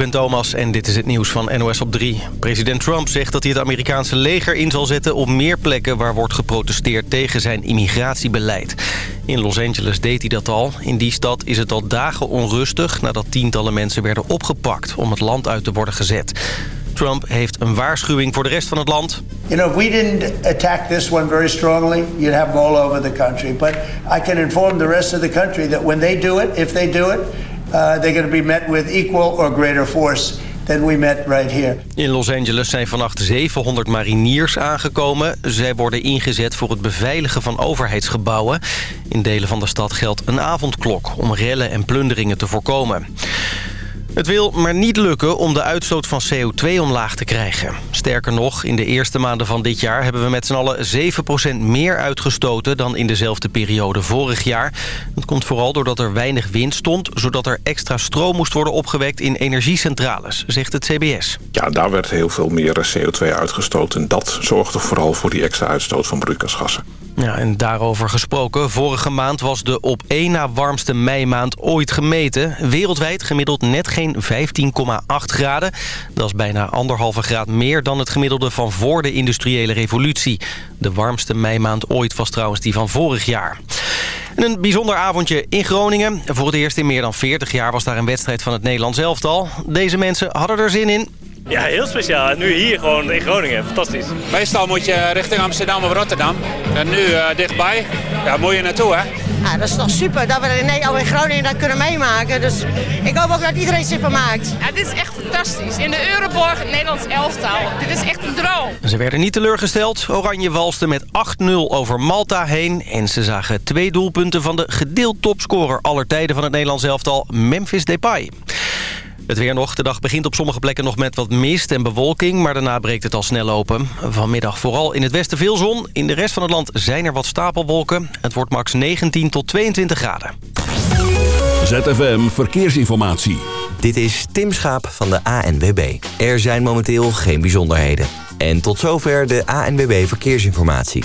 ben Thomas en dit is het nieuws van NOS op 3. President Trump zegt dat hij het Amerikaanse leger in zal zetten... op meer plekken waar wordt geprotesteerd tegen zijn immigratiebeleid. In Los Angeles deed hij dat al. In die stad is het al dagen onrustig... nadat tientallen mensen werden opgepakt om het land uit te worden gezet. Trump heeft een waarschuwing voor de rest van het land. You know, if we didn't attack this one very strongly, you'd have them all over the country. But I can inform the rest of the country that when they do it, if they do it, uh, they're going to be met with equal or greater force than we met right here. In Los Angeles zijn vannacht 700 mariniers aangekomen. Zij worden ingezet voor het beveiligen van overheidsgebouwen. In delen van de stad geldt een avondklok om rellen en plunderingen te voorkomen. Het wil maar niet lukken om de uitstoot van CO2 omlaag te krijgen. Sterker nog, in de eerste maanden van dit jaar... hebben we met z'n allen 7% meer uitgestoten dan in dezelfde periode vorig jaar. Dat komt vooral doordat er weinig wind stond... zodat er extra stroom moest worden opgewekt in energiecentrales, zegt het CBS. Ja, daar werd heel veel meer CO2 uitgestoten. En dat zorgde vooral voor die extra uitstoot van broeikasgassen. Ja, en daarover gesproken. Vorige maand was de op één na warmste meimaand ooit gemeten. Wereldwijd gemiddeld net geen 15,8 graden. Dat is bijna anderhalve graad meer dan het gemiddelde van voor de industriële revolutie. De warmste meimaand ooit was trouwens die van vorig jaar. En een bijzonder avondje in Groningen. Voor het eerst in meer dan 40 jaar was daar een wedstrijd van het Nederlands elftal. Deze mensen hadden er zin in. Ja, heel speciaal. En nu hier gewoon in Groningen. Fantastisch. Meestal moet je richting Amsterdam of Rotterdam. En nu uh, dichtbij. Ja, moet je naartoe, hè? Ja, dat is toch super dat we in, in Groningen dat kunnen meemaken. Dus ik hoop ook dat iedereen zich vermaakt. Ja, dit is echt fantastisch. In de Euroborg, het Nederlands elftal. Dit is echt een droom. Ze werden niet teleurgesteld. Oranje walste met 8-0 over Malta heen. En ze zagen twee doelpunten van de gedeeld topscorer aller tijden van het Nederlands elftal, Memphis Depay. Het weer nog. De dag begint op sommige plekken nog met wat mist en bewolking... maar daarna breekt het al snel open. Vanmiddag vooral in het westen veel zon. In de rest van het land zijn er wat stapelwolken. Het wordt max 19 tot 22 graden. ZFM Verkeersinformatie. Dit is Tim Schaap van de ANWB. Er zijn momenteel geen bijzonderheden. En tot zover de ANWB Verkeersinformatie.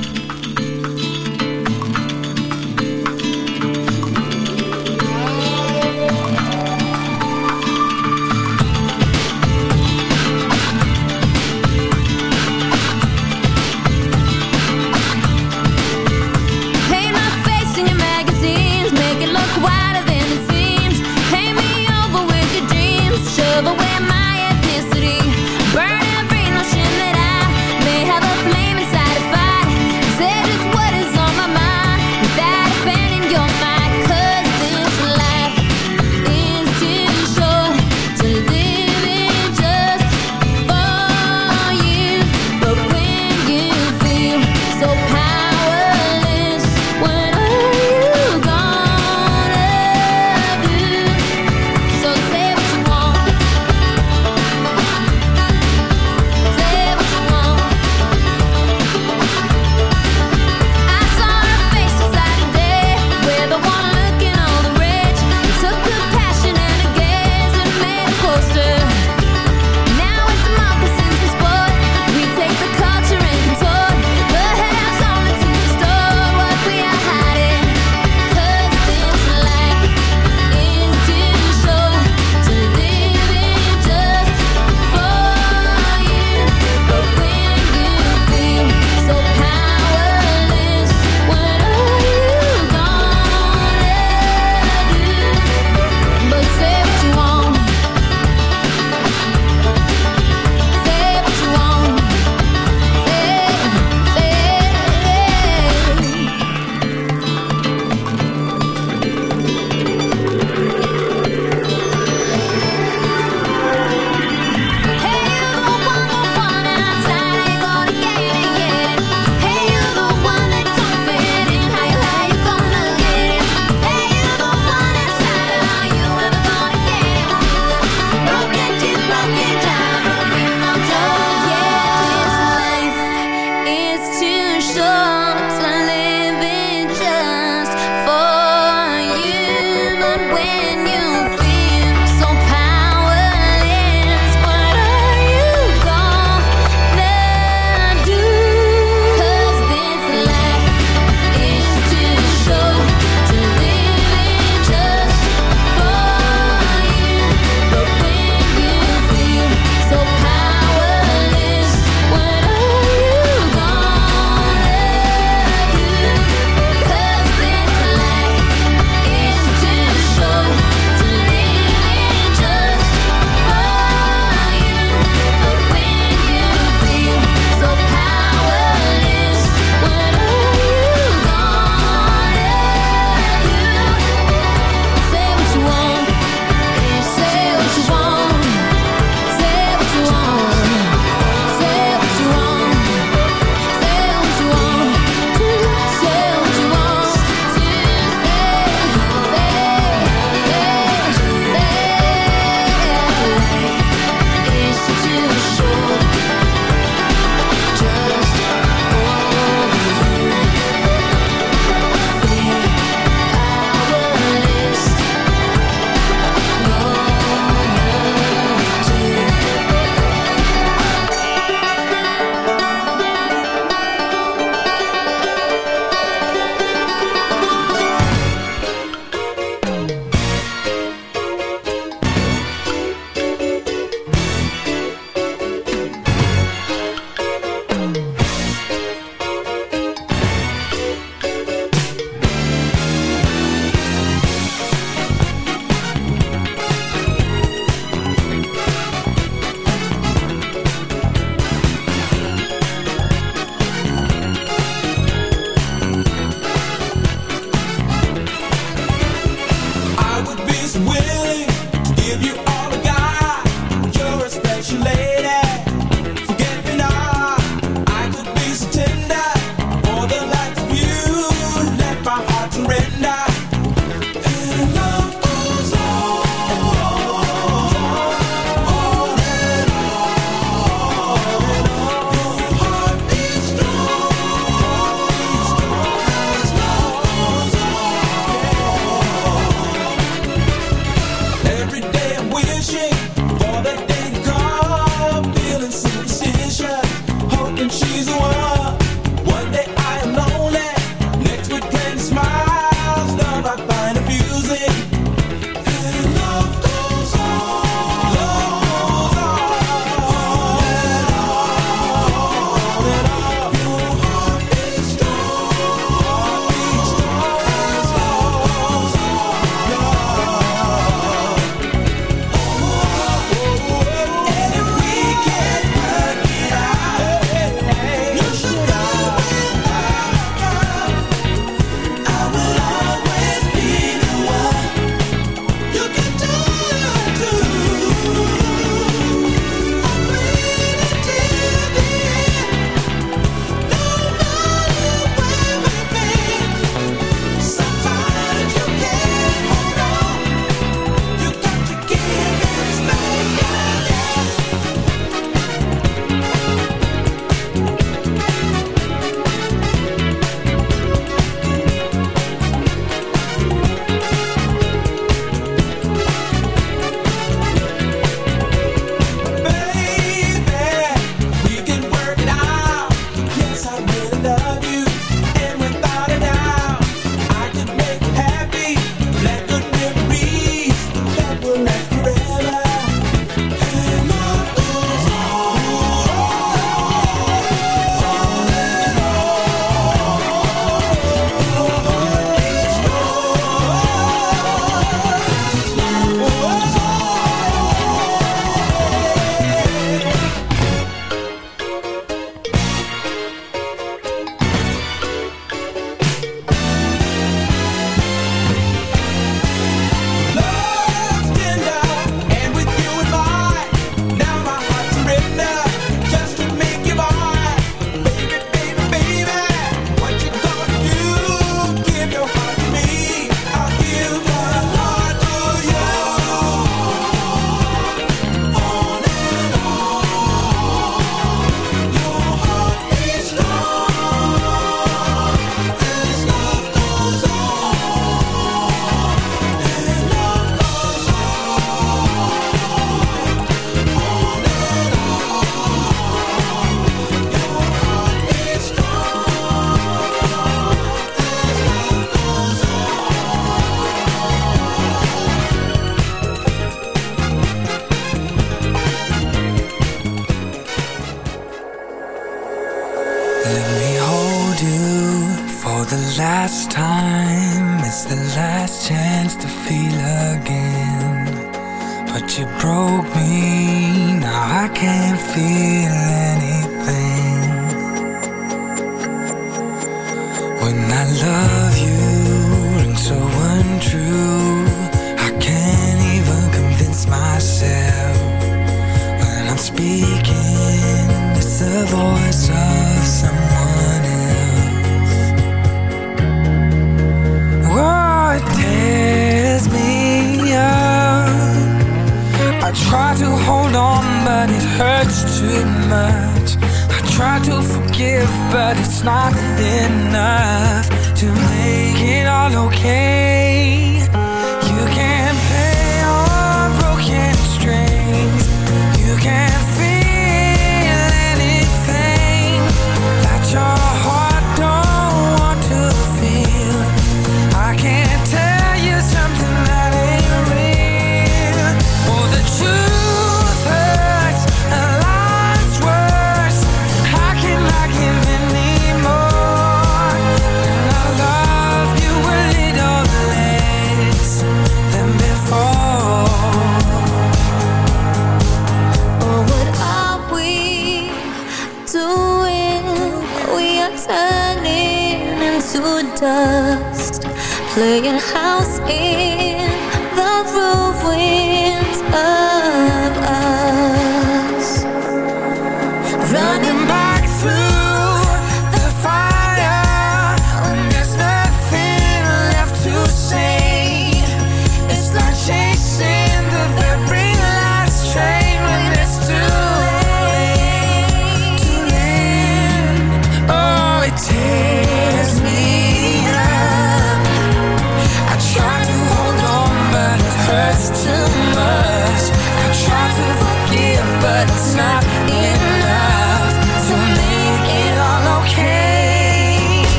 Voice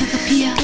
Utopia.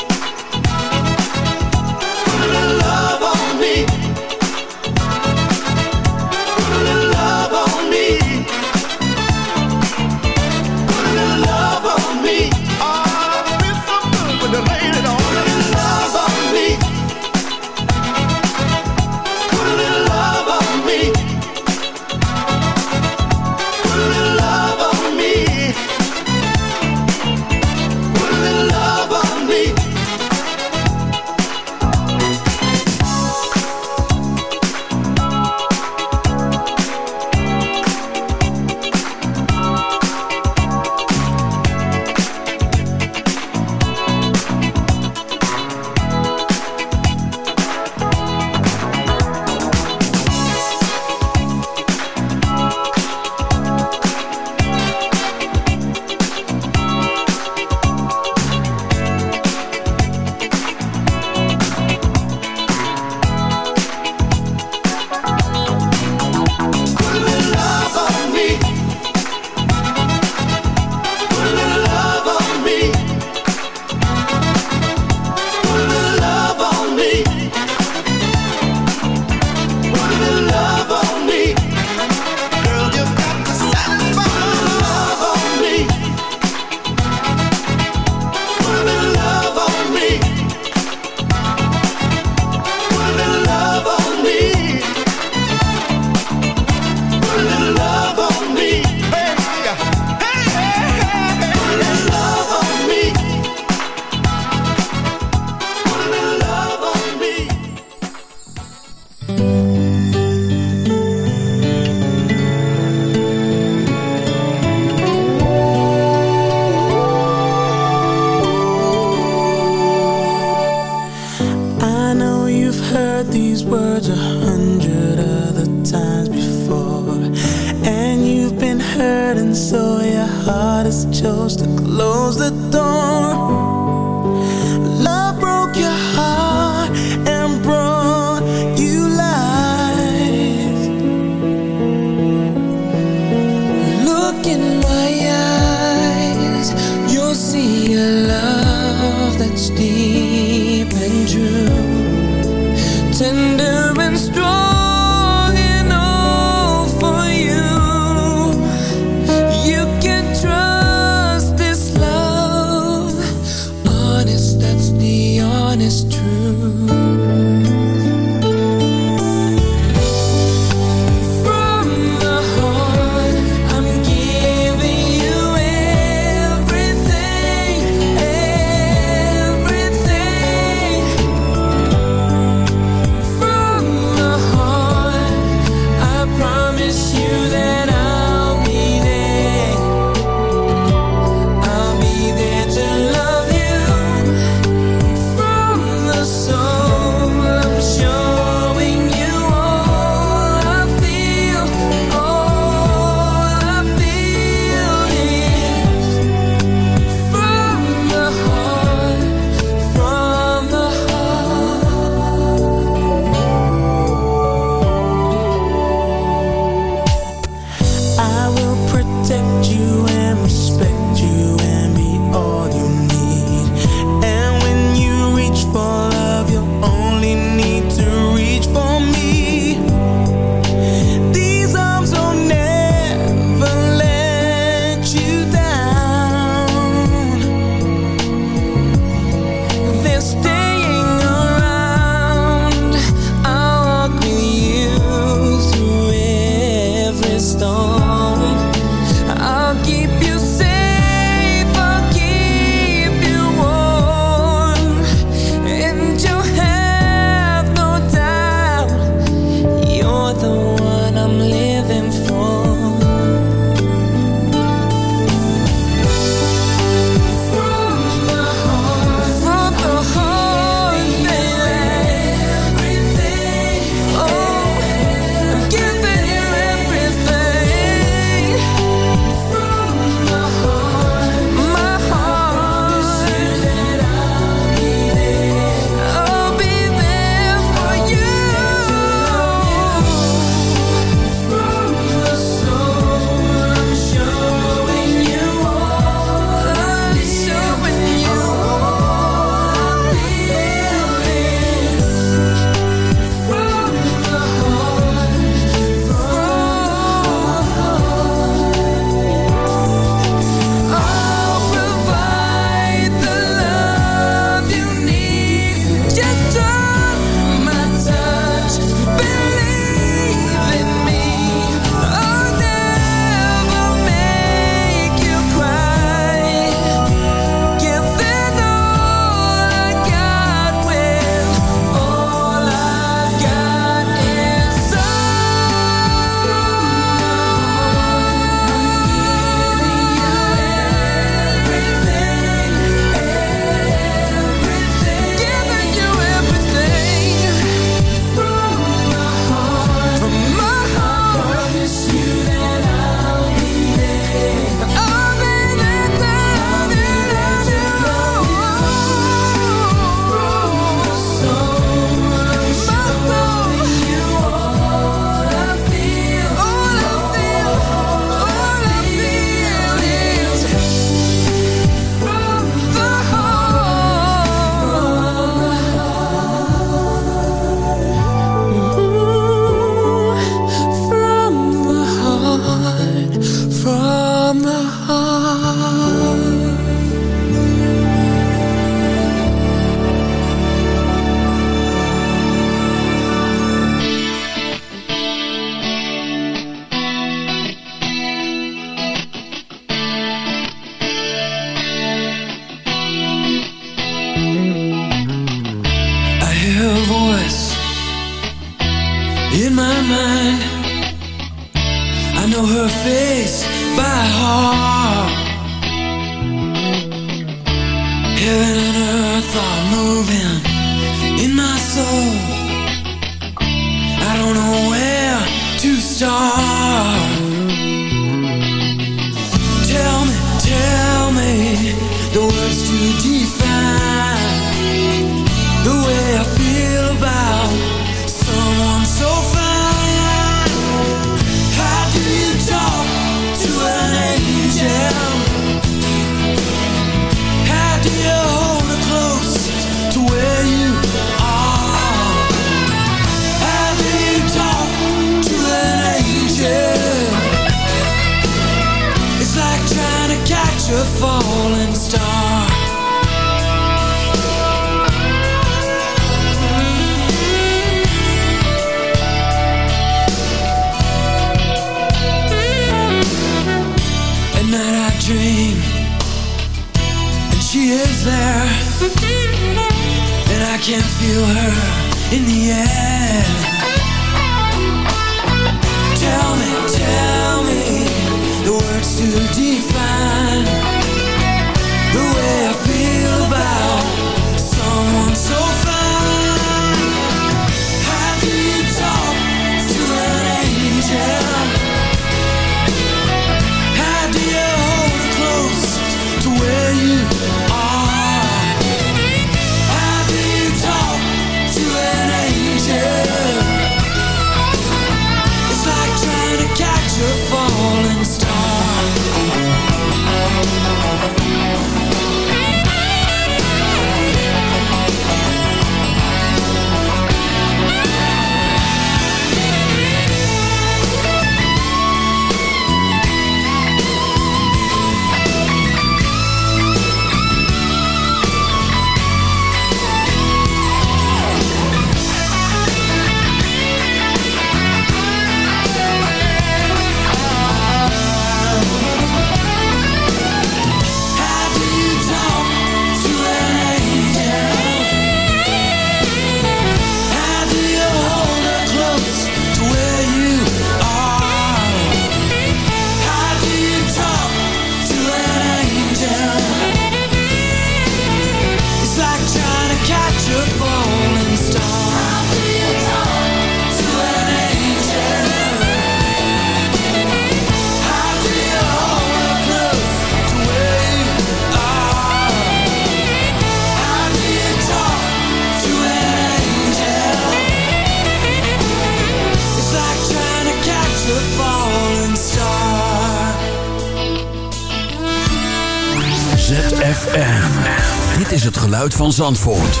Van Zandvoort.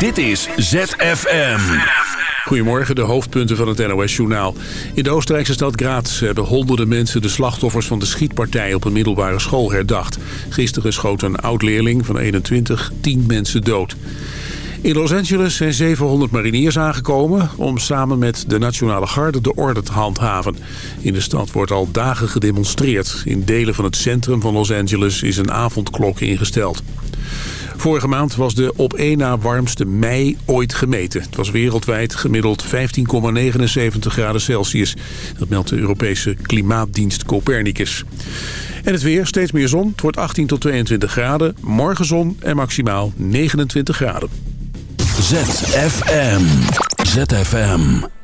Dit is ZFM. Goedemorgen, de hoofdpunten van het NOS-journaal. In de Oostenrijkse stad Graz hebben honderden mensen de slachtoffers van de schietpartij op een middelbare school herdacht. Gisteren schoot een oud-leerling van 21 10 mensen dood. In Los Angeles zijn 700 mariniers aangekomen om samen met de Nationale Garde de orde te handhaven. In de stad wordt al dagen gedemonstreerd. In delen van het centrum van Los Angeles is een avondklok ingesteld. Vorige maand was de op één na warmste mei ooit gemeten. Het was wereldwijd gemiddeld 15,79 graden Celsius. Dat meldt de Europese Klimaatdienst Copernicus. En het weer, steeds meer zon. Het wordt 18 tot 22 graden. Morgen zon en maximaal 29 graden. ZFM. ZFM.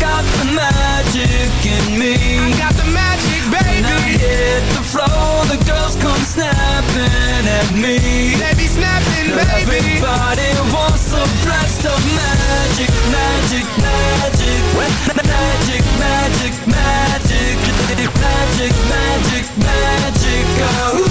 Got the magic in me. I got the magic, baby. When I hit the floor, the girls come snapping at me. They be snapping, Now baby. Everybody wants a blast of magic, magic, magic, magic, magic, magic, magic, magic, magic. Oh,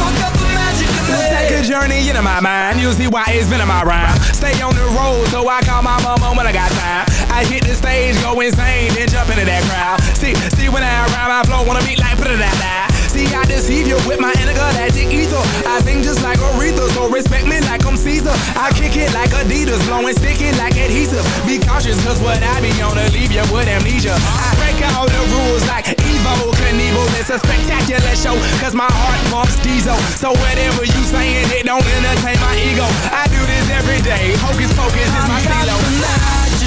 I got the magic in me. Take a journey into my mind. You'll see why it's been in my rhyme. Stay on the road, so I call my mama when I got time. I hit the stage, go insane, then jump into that crowd. See, see when I rhyme, I flow on a beat like put it out See, I deceive you with my intergalactic ether. I sing just like Aretha, so respect me like I'm Caesar. I kick it like Adidas, blowing sticky like adhesive. Be cautious, cause what I be on to leave you with amnesia. I break all the rules like Evo Knievel. It's a spectacular show, cause my heart pumps diesel. So whatever you saying, it don't entertain my ego. I do this every day. Hocus pocus is my stilo.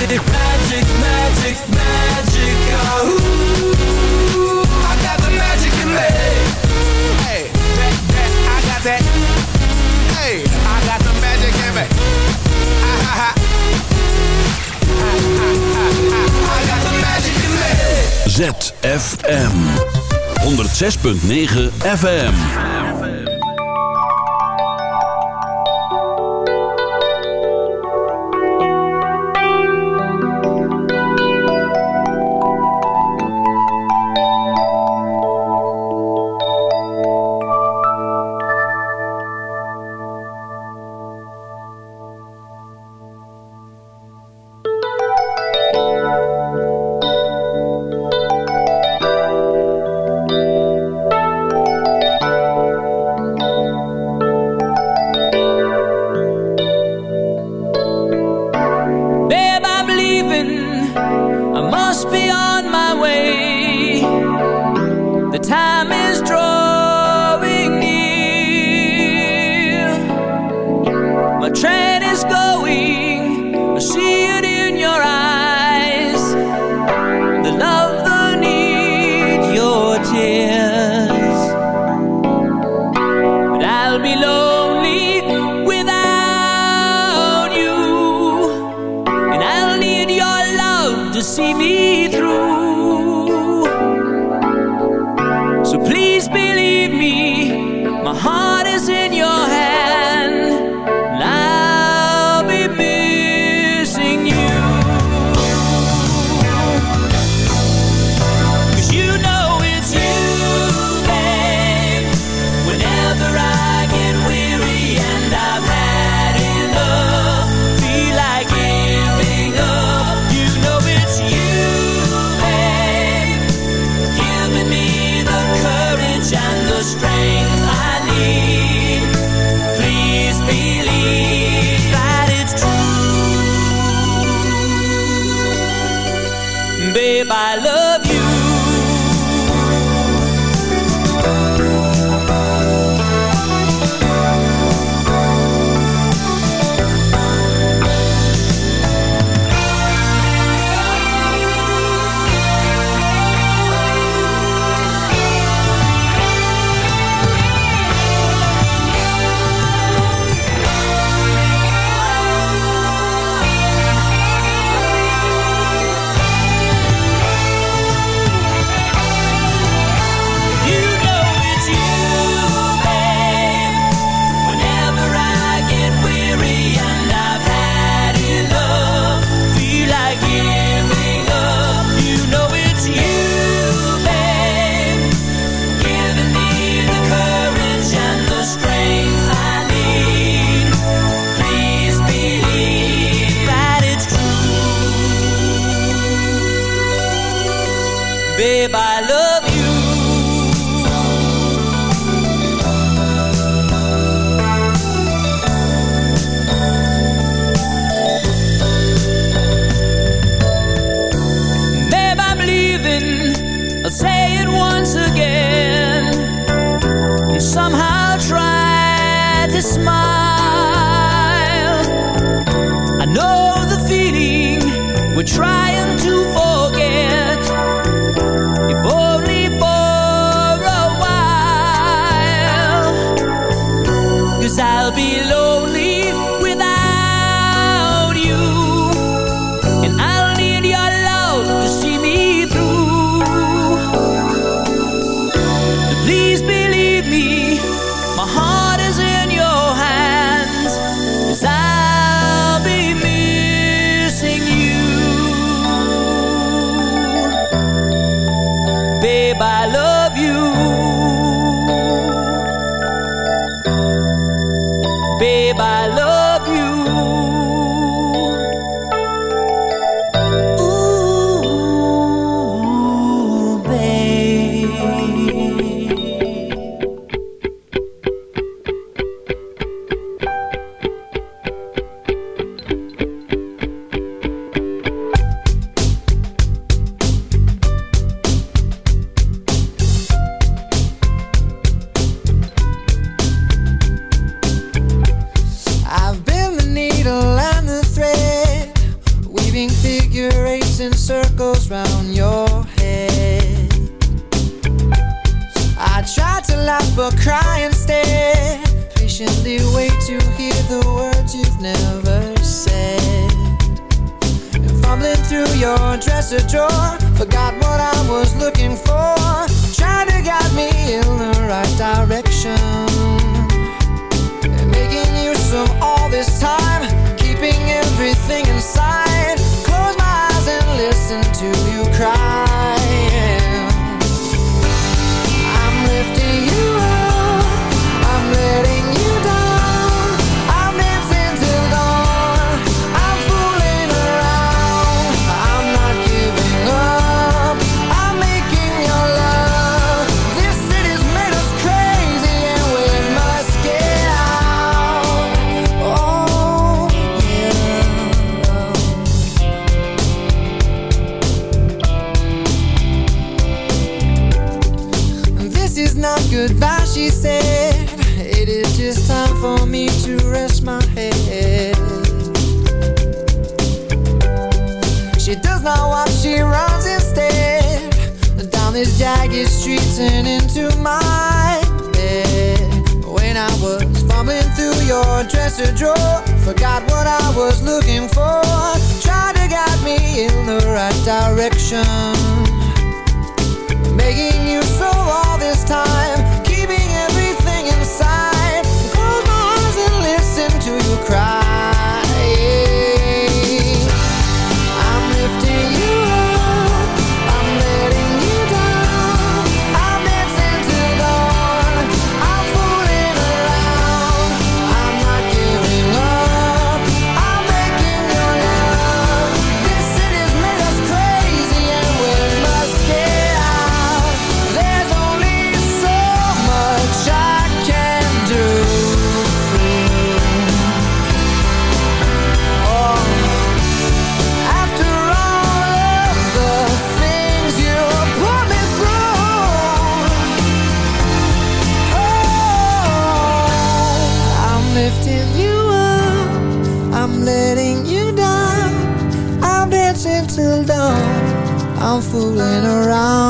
magic, magic, magic. Magic magic ZFM. 106.9 FM. if I love you. by love. goodbye she said. It is just time for me to rest my head. She does not walk, she runs instead. Down these jagged streets and into my bed. When I was fumbling through your dresser drawer Forgot what I was looking for. Tried to guide me in the right direction. Making you so all this time around.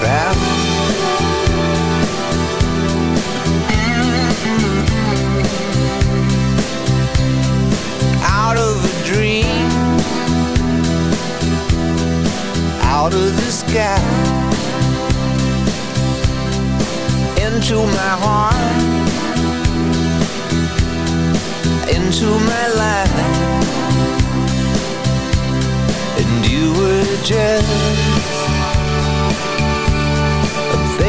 Crowd. Out of a dream, out of the sky, into my heart. Into my life. And you were just